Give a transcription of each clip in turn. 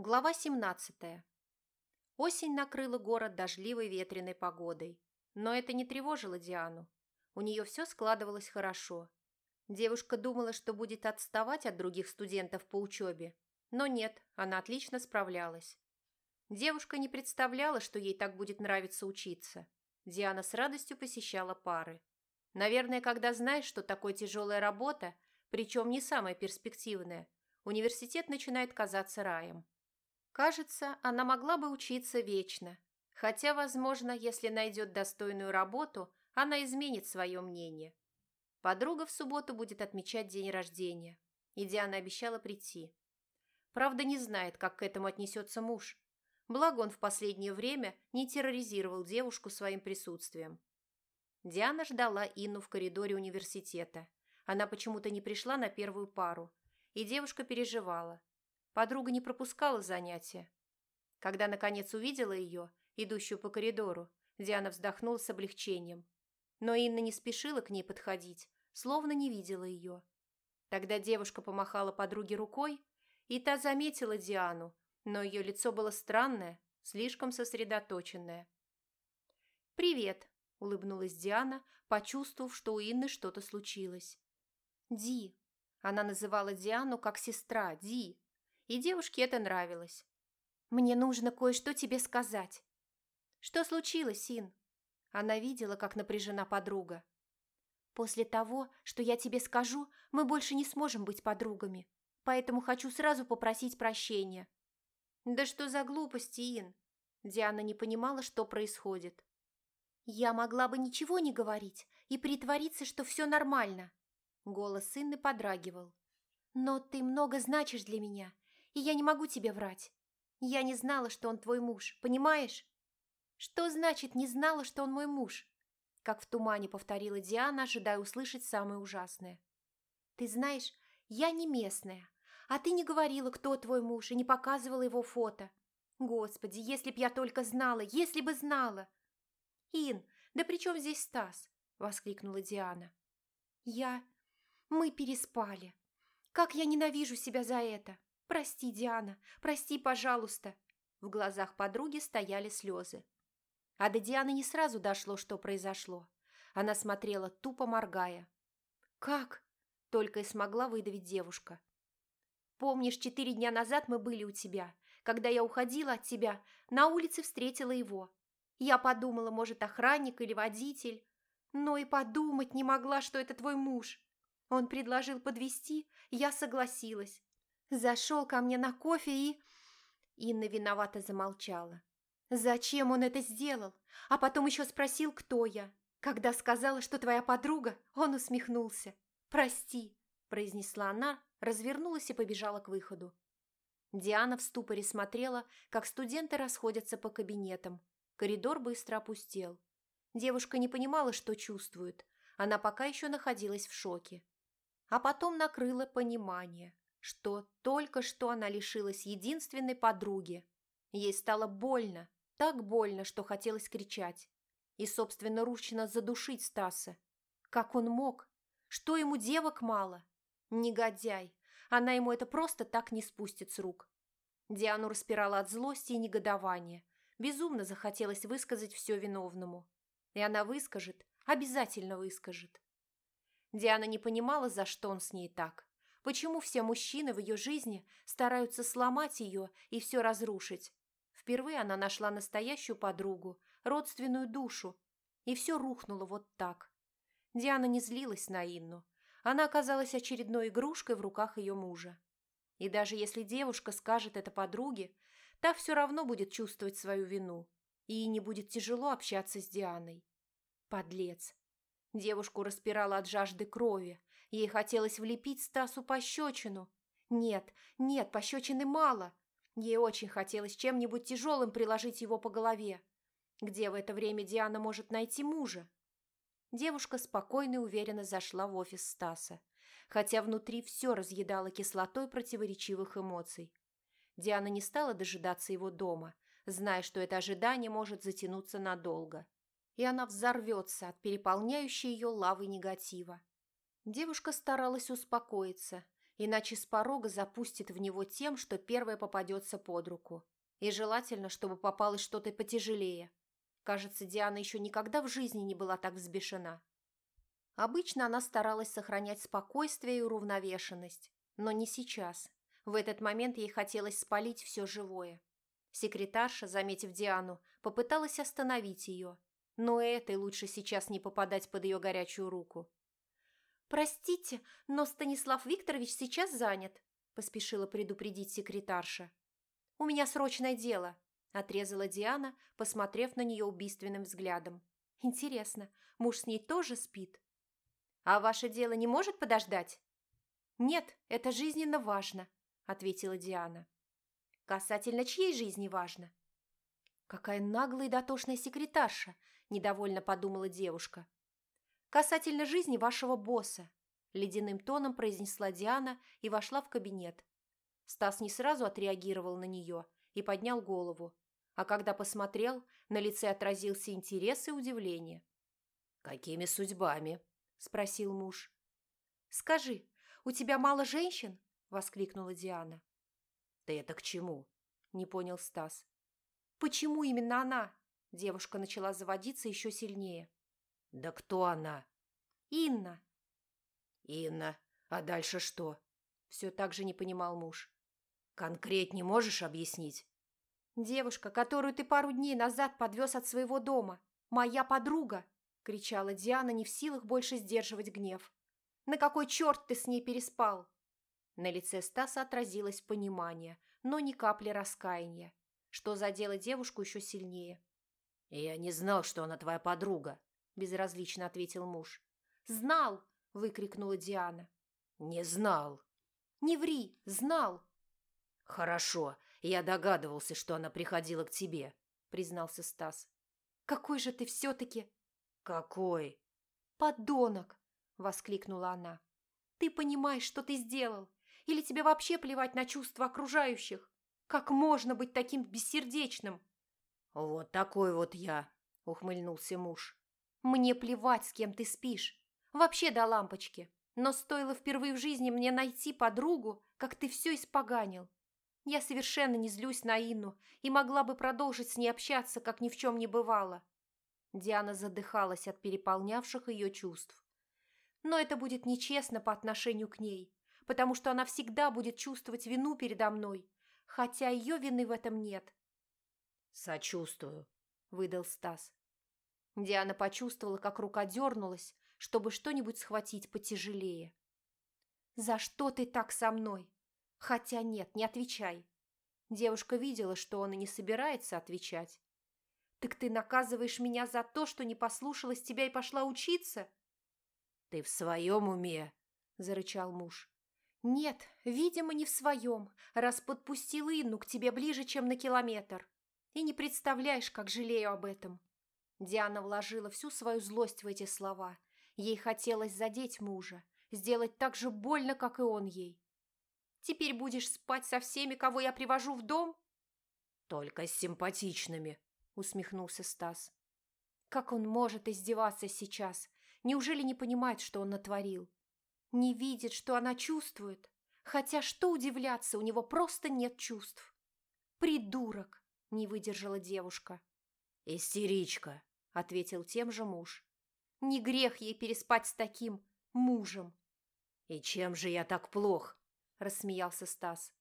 Глава 17. Осень накрыла город дождливой ветреной погодой. Но это не тревожило Диану. У нее все складывалось хорошо. Девушка думала, что будет отставать от других студентов по учебе. Но нет, она отлично справлялась. Девушка не представляла, что ей так будет нравиться учиться. Диана с радостью посещала пары. Наверное, когда знаешь, что такое тяжелая работа, причем не самая перспективная, университет начинает казаться раем. Кажется, она могла бы учиться вечно. Хотя, возможно, если найдет достойную работу, она изменит свое мнение. Подруга в субботу будет отмечать день рождения, и Диана обещала прийти. Правда, не знает, как к этому отнесется муж. Благо он в последнее время не терроризировал девушку своим присутствием. Диана ждала Инну в коридоре университета. Она почему-то не пришла на первую пару, и девушка переживала. Подруга не пропускала занятия. Когда, наконец, увидела ее, идущую по коридору, Диана вздохнула с облегчением. Но Инна не спешила к ней подходить, словно не видела ее. Тогда девушка помахала подруге рукой, и та заметила Диану, но ее лицо было странное, слишком сосредоточенное. «Привет», – улыбнулась Диана, почувствовав, что у Инны что-то случилось. «Ди». Она называла Диану как сестра, Ди, и девушке это нравилось. «Мне нужно кое-что тебе сказать». «Что случилось, Син?» Она видела, как напряжена подруга. «После того, что я тебе скажу, мы больше не сможем быть подругами, поэтому хочу сразу попросить прощения». «Да что за глупости, Ин?» Диана не понимала, что происходит. «Я могла бы ничего не говорить и притвориться, что все нормально». Голос Инны подрагивал. «Но ты много значишь для меня, и я не могу тебе врать. Я не знала, что он твой муж, понимаешь? Что значит «не знала, что он мой муж»? Как в тумане повторила Диана, ожидая услышать самое ужасное. Ты знаешь, я не местная, а ты не говорила, кто твой муж, и не показывала его фото. Господи, если б я только знала, если бы знала! Ин, да при чем здесь Стас? Воскликнула Диана. Я... Мы переспали. Как я ненавижу себя за это. «Прости, Диана, прости, пожалуйста!» В глазах подруги стояли слезы. А до Дианы не сразу дошло, что произошло. Она смотрела, тупо моргая. «Как?» – только и смогла выдавить девушка. «Помнишь, четыре дня назад мы были у тебя. Когда я уходила от тебя, на улице встретила его. Я подумала, может, охранник или водитель. Но и подумать не могла, что это твой муж. Он предложил подвести, я согласилась. Зашел ко мне на кофе и... Инна виновато замолчала. Зачем он это сделал? А потом еще спросил, кто я. Когда сказала, что твоя подруга, он усмехнулся. «Прости», – произнесла она, развернулась и побежала к выходу. Диана в ступоре смотрела, как студенты расходятся по кабинетам. Коридор быстро опустел. Девушка не понимала, что чувствует. Она пока еще находилась в шоке. А потом накрыло понимание что только что она лишилась единственной подруги. Ей стало больно, так больно, что хотелось кричать. И собственно собственноручно задушить Стаса. Как он мог? Что ему девок мало? Негодяй. Она ему это просто так не спустит с рук. Диану распирала от злости и негодования. Безумно захотелось высказать все виновному. И она выскажет, обязательно выскажет. Диана не понимала, за что он с ней так. Почему все мужчины в ее жизни стараются сломать ее и все разрушить? Впервые она нашла настоящую подругу, родственную душу, и все рухнуло вот так. Диана не злилась на Инну. Она оказалась очередной игрушкой в руках ее мужа. И даже если девушка скажет это подруге, та все равно будет чувствовать свою вину, и не будет тяжело общаться с Дианой. Подлец. Девушку распирала от жажды крови, Ей хотелось влепить Стасу пощечину. Нет, нет, пощечины мало. Ей очень хотелось чем-нибудь тяжелым приложить его по голове. Где в это время Диана может найти мужа? Девушка спокойно и уверенно зашла в офис Стаса, хотя внутри все разъедало кислотой противоречивых эмоций. Диана не стала дожидаться его дома, зная, что это ожидание может затянуться надолго. И она взорвется от переполняющей ее лавы негатива. Девушка старалась успокоиться иначе с порога запустит в него тем, что первое попадется под руку. И желательно, чтобы попалось что-то потяжелее. Кажется, Диана еще никогда в жизни не была так взбешена. Обычно она старалась сохранять спокойствие и уравновешенность, но не сейчас. В этот момент ей хотелось спалить все живое. Секретарша, заметив Диану, попыталась остановить ее, но этой лучше сейчас не попадать под ее горячую руку. «Простите, но Станислав Викторович сейчас занят», – поспешила предупредить секретарша. «У меня срочное дело», – отрезала Диана, посмотрев на нее убийственным взглядом. «Интересно, муж с ней тоже спит?» «А ваше дело не может подождать?» «Нет, это жизненно важно», – ответила Диана. «Касательно чьей жизни важно?» «Какая наглая и дотошная секретарша», – недовольно подумала девушка. «Касательно жизни вашего босса», – ледяным тоном произнесла Диана и вошла в кабинет. Стас не сразу отреагировал на нее и поднял голову, а когда посмотрел, на лице отразился интерес и удивление. «Какими судьбами?» – спросил муж. «Скажи, у тебя мало женщин?» – воскликнула Диана. «Ты это к чему?» – не понял Стас. «Почему именно она?» Девушка начала заводиться еще сильнее. «Да кто она?» «Инна». «Инна. А дальше что?» Все так же не понимал муж. «Конкретнее можешь объяснить?» «Девушка, которую ты пару дней назад подвез от своего дома. Моя подруга!» – кричала Диана, не в силах больше сдерживать гнев. «На какой черт ты с ней переспал?» На лице Стаса отразилось понимание, но ни капли раскаяния, что задело девушку еще сильнее. «Я не знал, что она твоя подруга», – безразлично ответил муж. «Знал!» – выкрикнула Диана. «Не знал». «Не ври! Знал!» «Хорошо, я догадывался, что она приходила к тебе», – признался Стас. «Какой же ты все-таки...» «Какой?» «Подонок!» – воскликнула она. «Ты понимаешь, что ты сделал? Или тебе вообще плевать на чувства окружающих? Как можно быть таким бессердечным?» «Вот такой вот я», — ухмыльнулся муж. «Мне плевать, с кем ты спишь. Вообще до лампочки. Но стоило впервые в жизни мне найти подругу, как ты все испоганил. Я совершенно не злюсь на Инну и могла бы продолжить с ней общаться, как ни в чем не бывало». Диана задыхалась от переполнявших ее чувств. «Но это будет нечестно по отношению к ней, потому что она всегда будет чувствовать вину передо мной, хотя ее вины в этом нет. «Сочувствую», — выдал Стас. Диана почувствовала, как рука дернулась, чтобы что-нибудь схватить потяжелее. «За что ты так со мной? Хотя нет, не отвечай». Девушка видела, что он и не собирается отвечать. «Так ты наказываешь меня за то, что не послушалась тебя и пошла учиться?» «Ты в своем уме?» – зарычал муж. «Нет, видимо, не в своем, раз подпустил Инну к тебе ближе, чем на километр. И не представляешь, как жалею об этом». Диана вложила всю свою злость в эти слова. Ей хотелось задеть мужа, сделать так же больно, как и он ей. «Теперь будешь спать со всеми, кого я привожу в дом?» «Только с симпатичными», — усмехнулся Стас. «Как он может издеваться сейчас? Неужели не понимает, что он натворил? Не видит, что она чувствует? Хотя что удивляться, у него просто нет чувств. Придурок!» не выдержала девушка. «Истеричка», — ответил тем же муж. «Не грех ей переспать с таким мужем». «И чем же я так плох?» — рассмеялся Стас.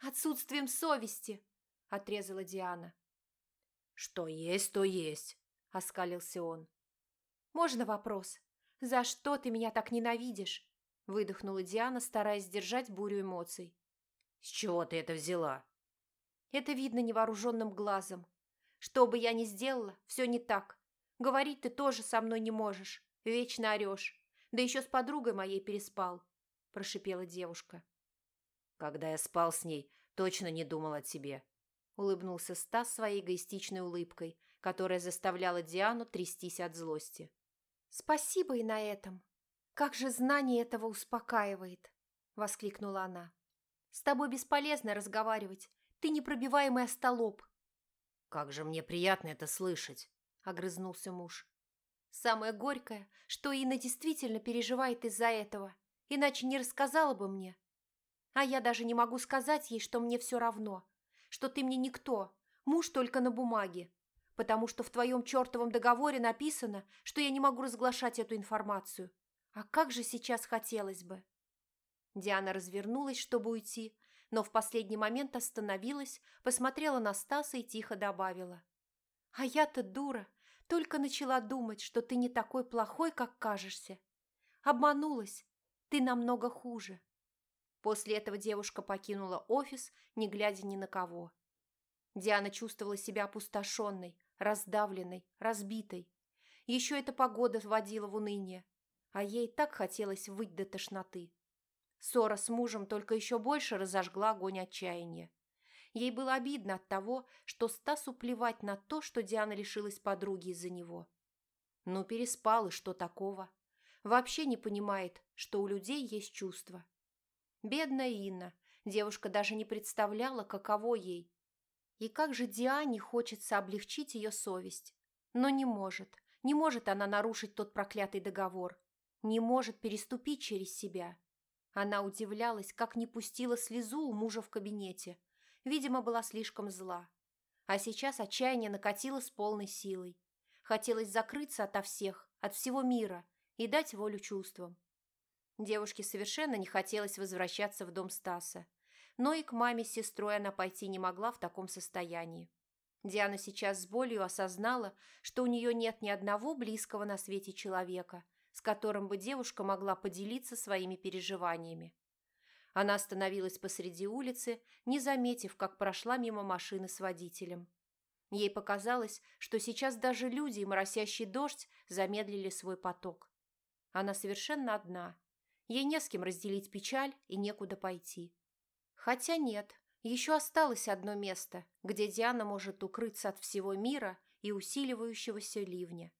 «Отсутствием совести», — отрезала Диана. «Что есть, то есть», — оскалился он. «Можно вопрос? За что ты меня так ненавидишь?» — выдохнула Диана, стараясь сдержать бурю эмоций. «С чего ты это взяла?» Это видно невооруженным глазом. Что бы я ни сделала, все не так. Говорить ты тоже со мной не можешь. Вечно орешь. Да еще с подругой моей переспал», – прошипела девушка. «Когда я спал с ней, точно не думал о тебе», – улыбнулся Стас своей эгоистичной улыбкой, которая заставляла Диану трястись от злости. «Спасибо и на этом. Как же знание этого успокаивает!» – воскликнула она. «С тобой бесполезно разговаривать. Ты непробиваемый остолоп. Как же мне приятно это слышать, огрызнулся муж. Самое горькое, что Инна действительно переживает из-за этого, иначе не рассказала бы мне. А я даже не могу сказать ей, что мне все равно, что ты мне никто, муж только на бумаге, потому что в твоем чертовом договоре написано, что я не могу разглашать эту информацию. А как же сейчас хотелось бы!» Диана развернулась, чтобы уйти, но в последний момент остановилась, посмотрела на Стаса и тихо добавила. «А я-то дура, только начала думать, что ты не такой плохой, как кажешься. Обманулась, ты намного хуже». После этого девушка покинула офис, не глядя ни на кого. Диана чувствовала себя опустошенной, раздавленной, разбитой. Еще эта погода вводила в уныние, а ей так хотелось выть до тошноты. Ссора с мужем только еще больше разожгла огонь отчаяния. Ей было обидно от того, что Стасу плевать на то, что Диана лишилась подруги из-за него. Ну, переспал, и что такого? Вообще не понимает, что у людей есть чувства. Бедная Инна, девушка даже не представляла, каково ей. И как же Диане хочется облегчить ее совесть. Но не может, не может она нарушить тот проклятый договор. Не может переступить через себя. Она удивлялась, как не пустила слезу у мужа в кабинете. Видимо, была слишком зла. А сейчас отчаяние накатило с полной силой. Хотелось закрыться ото всех, от всего мира и дать волю чувствам. Девушке совершенно не хотелось возвращаться в дом Стаса. Но и к маме с сестрой она пойти не могла в таком состоянии. Диана сейчас с болью осознала, что у нее нет ни одного близкого на свете человека, с которым бы девушка могла поделиться своими переживаниями. Она остановилась посреди улицы, не заметив, как прошла мимо машины с водителем. Ей показалось, что сейчас даже люди и моросящий дождь замедлили свой поток. Она совершенно одна. Ей не с кем разделить печаль и некуда пойти. Хотя нет, еще осталось одно место, где Диана может укрыться от всего мира и усиливающегося ливня.